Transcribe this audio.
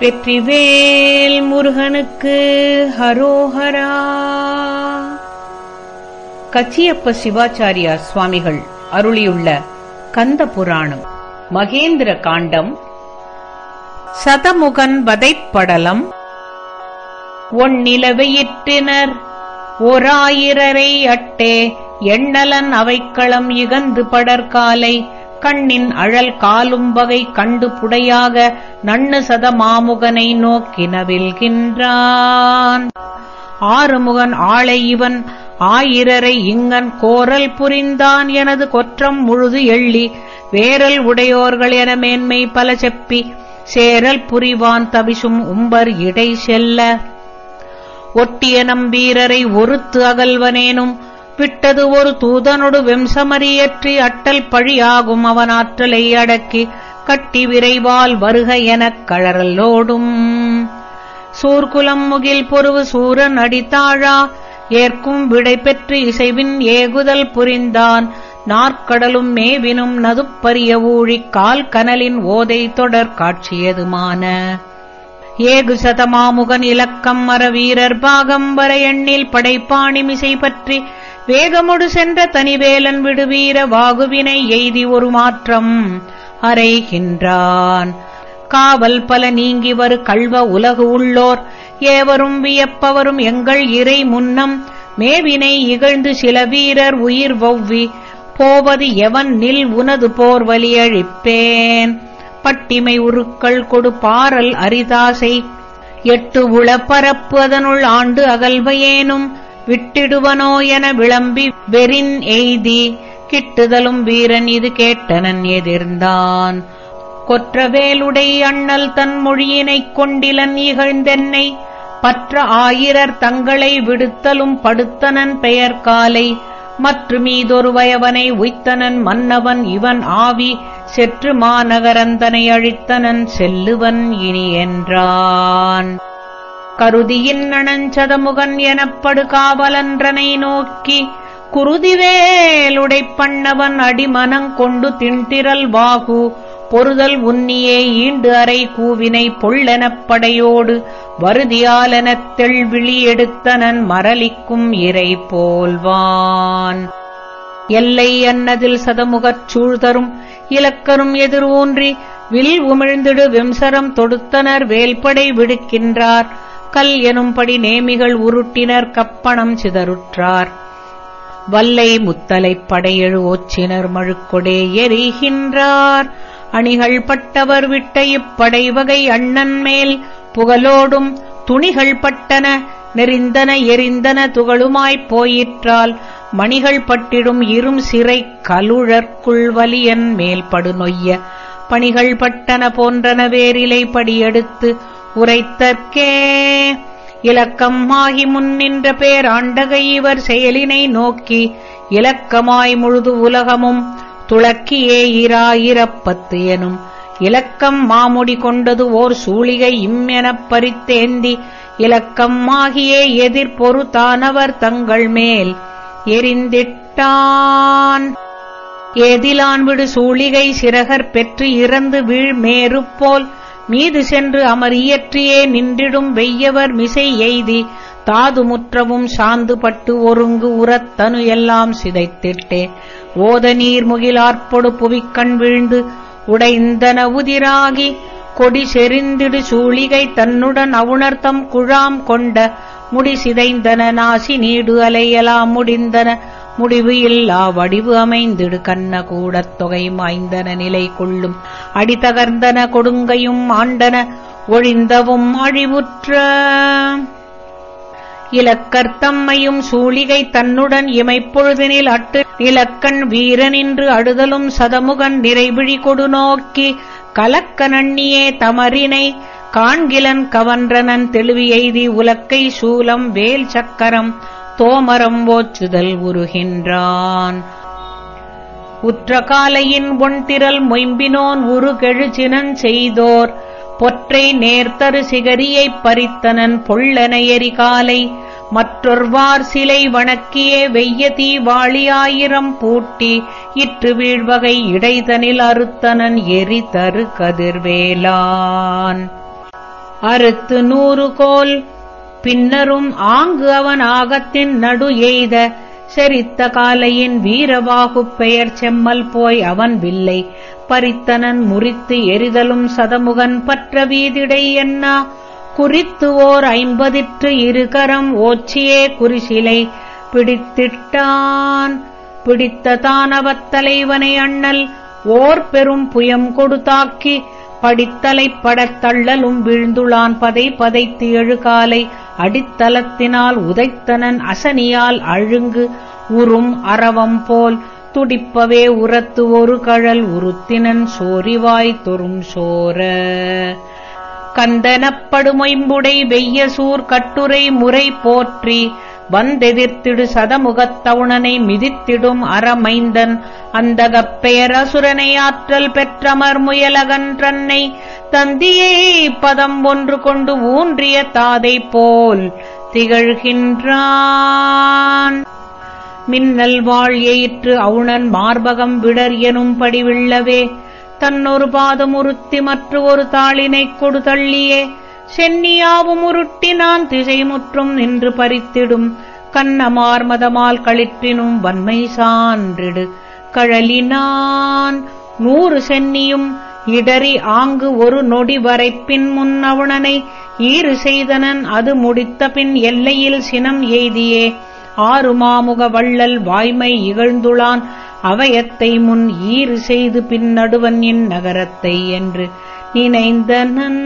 வெற்றிவேல் முருகனுக்கு ஹரோஹரா. கச்சியப்ப சிவாச்சாரியார் சுவாமிகள் அருளியுள்ள கந்த புராணம் மகேந்திர காண்டம். சதமுகன் வதைப்படலம். ஒன்னிலவையிற்றினர் ஓராயிரரை அட்டே எண்ணலன் அவைக்களம் இகந்து படற்காலை. கண்ணின் அழல் காலும்பகை கண்டு புடையாக நண்ணு சத மாமுகனை நோக்கினவில்கின்றான் ஆறுமுகன் ஆளை இவன் ஆயிரரை இங்கன் கோரல் புரிந்தான் எனது கொற்றம் முழுது எள்ளி வேரல் உடையோர்கள் என மேன்மை பல செப்பி சேரல் புரிவான் தவிசும் உம்பர் இடை செல்ல. ஒட்டிய நம்பீரரை ஒருத்து அகல்வனேனும் விட்டது ஒரு தூதனொடு வெம்சமரியற்றி அட்டல் பழியாகும் அவன் ஆற்றலை அடக்கி கட்டி விரைவால் வருக எனக் கழறலோடும் சூர்குலம் முகில் பொருவு சூரன் அடித்தாழா? ஏற்கும் விடை பெற்று இசைவின் ஏகுதல் புரிந்தான். நாற்கடலும் மேவினும் நதுப்பரிய ஊழிக் கால் கனலின் ஓதை தொடர் காட்சியதுமான. ஏகு சதமாமுகன் இலக்கம் மரவீரர் பாகம் வர எண்ணில் படைப்பாணிமிசை பற்றி வேகமொடு சென்ற தனிவேலன் விடுவீர வாகுவினை எய்தி ஒரு மாற்றம் அறைகின்றான். காவல் பல நீங்கி வரு கள்வ உலகு உள்ளோர் ஏவரும் வியப்பவரும் எங்கள் இறை முன்னம் மேவினை இகழ்ந்து சில வீரர் உயிர் வௌவி போவது எவன் நில் உனது போர் வலியழிப்பேன் பட்டிமை உருக்கள் கொடு பாரல் அரிதாசை எட்டு உள பரப்பு அதனுள் ஆண்டு அகல்வையேனும் விட்டிடுவனோ என விளம்பி வெறின் எய்தி கிட்டுதலும் வீரன் இது கேட்டனன் எதிர்ந்தான். கொற்றவேலுடை அண்ணல் தன் மொழியினைக் கொண்டிலன் இகழ்ந்தென்னை பற்ற ஆயிரர் தங்களை விடுத்தலும் படுத்தனன் பெயர் காலை மற்ற மீதொரு வயவனை உய்த்தனன் மன்னவன் இவன் ஆவி செற்று மாநகரந்தனை அழித்தனன் செல்லுவன் இனி என்றான். கருதியின் நனஞ்சதமுகன் எனப்படு காவலன்றனை நோக்கி குருதிவேலுடை பண்ணவன் அடிமனங் கொண்டு திண்டிரல் வாகு பொறுதல் உன்னியே ஈண்டு அறை கூவினை பொள்ளெனப் படையோடு வருதியாலெனத் தெள்விழி எடுத்தனன் மரளிக்கும் இறை போல்வான். எல்லை அன்னதில் சதமுகச் சூழ்தரும் இலக்கரும் எதிர் ஊன்றி வில் உமிழ்ந்திடு விம்சரம் தொடுத்தனர் வேல்படை விடுக்கின்றார். கல் எனும்படி நேமிகள் உருட்டினர் கப்பணம் சிதறுற்றார் வல்லை முத்தலைப் படையெழு ஓச்சினர் மழுக்கொடே எரிகின்றார். அணிகள் பட்டவர் விட்ட இப்படை வகை அண்ணன் மேல் புகழோடும் துணிகள் பட்டன நெறிந்தன எரிந்தன துகளுமாய்ப் போயிற்றால் மணிகள் பட்டிடும் இரும் சிறை கலுழற்குள் வலியன் மேல்படு நொய்ய பணிகள் பட்டன போன்றன வேரிலை படியெடுத்து உரைத்தற்கே. இலக்கம் ஆகி முன்னின்ற பேராண்டகை இவர் செயலினை நோக்கி இலக்கமாய் முழுது உலகமும் துளக்கியே இராயிரப்பத்து எனும். இலக்கம் மாமுடி கொண்டது ஓர் சூளிகை இம்மெனப் பறித்தேந்தி இலக்கம் ஆகியே எதிர்பொரு தானவர் தங்கள் மேல் எரிந்திட்டான். எதிலான்விடு சூளிகை சிறகர் பெற்று இறந்து வீழ்மேறு போல் மீது சென்று அமர் இயற்றியே நின்றிடும் வெய்யவர் மிசை எய்தி தாது முற்றவும் சாந்து பட்டு ஒருங்கு உரத்தனு எல்லாம் சிதைத்திட்டே. ஓத நீர் முகிலாற்பொடு புவிக்கண் வீழ்ந்து உடைந்தன உதிராகி கொடி செறிந்திடு சூளிகை தன்னுடன் அவுணர்த்தம் குழாம் கொண்ட முடி சிதைந்தன நாசி நீடு அலையலாம் முடிந்தன. முடிவு இல்லா வடிவு அமைந்திடு கண்ண கூடத் தொகை மாய்ந்தன நிலை கொள்ளும். அடிதகர்ந்தன கொடுங்கையும் ஆண்டன ஒழிந்தவும் அழிவுற்ற. இலக்கர்த்தம்மையும் சூளிகை தன்னுடன் இமைப்பொழுதினில் அட்டு. இலக்கண் வீரனின்று அடுதலும் சதமுகன் நிறைவிழி கொடு நோக்கி. கலக்க நண்ணியே தமரினை காண்கிலன் கவன்றனன் தெளிவி எய்தி உலக்கை சூலம் வேல் சக்கரம். தோமரம் ஓச்சுதல் உருகின்றான். உற்ற காலையின் ஒன்திரல் மொயம்பினோன் உரு கெழுச்சினன் செய்தோர். பொற்றை நேர்த்தரு சிகரியைப் பறித்தனன் பொள்ளனையரி எரிகாலை. மற்றொருவார் சிலை வணக்கியே வெய்ய தீவாளியாயிரம் பூட்டி. இற்று வீழ்வகை இடைதனில் அறுத்தனன் எரி தரு கதிர்வேலான் அறுத்து நூறு கோல் பின்னரும் ஆங்கு அவன் ஆகத்தின் நடு எய்த செரித்த காலையின் வீரவாகுப் பெயர் செம்மல் போய் அவன் வில்லை. பரித்தனன் முறித்து எரிதலும் சதமுகன் பற்ற வீதிடை என்னா? குறித்து ஓர் ஐம்பதிற்று இருகரம் ஓச்சியே குறிசிலை. பிடித்திட்டான் பிடித்த தானவத்தலைவனை அண்ணல். ஓர் பெரும் புயம் கொடுத்தாக்கி படித்தலைப் படத் தள்ளலும் வீழ்ந்துளான் பதை பதைத்து எழுகாலை. அடித்தலத்தினால் உதைத்தனன் அசனியால் அழுங்கு உறும் அரவம் போல் துடிப்பவே உரத்து ஒரு கழல் உருத்தினன் சோரிவாய் தொறும் சோர. கந்தனப்படுமைம்புடை வெய்ய சூர் கட்டுரை முறை போற்றி வந்தெதிர்த்திடு சதமுகத்தவுணனை மிதித்திடும் அறமைந்தன். அந்தகப் பெயரசுரனை ஆற்றல் பெற்றமர் முயலகன்றன்னை தந்தியை பதம் ஒன்று கொண்டு ஊன்றிய தாதை போல் திகழ்கின்றான். மின்னல் வாழ் எயிற்று அவுணன் மார்பகம் விடர் எனும்படி விள்ளவே தன்னொரு பாதம் உறுத்தி மற்ற ஒரு தாளினைக் கொடு தள்ளியே சென்னியாவும் உருட்டினான் திசைமுற்றும் நின்று பறித்திடும். கண்ணமார் மதமால் களிற்றினும் வன்மை சான்றிடு. கழலினான் நூறு சென்னியும் இடறி ஆங்கு ஒரு நொடி வரைப்பின் முன்னவுணனை ஈறு செய்தனன் அது முடித்த பின் எல்லையில் சினம் எய்தியே. ஆறு மாமுக வள்ளல் வாய்மை இகழ்ந்துளான். அவயத்தை முன் ஈறு செய்து பின்னடுவன் என் நகரத்தை என்று நினைந்தனன்.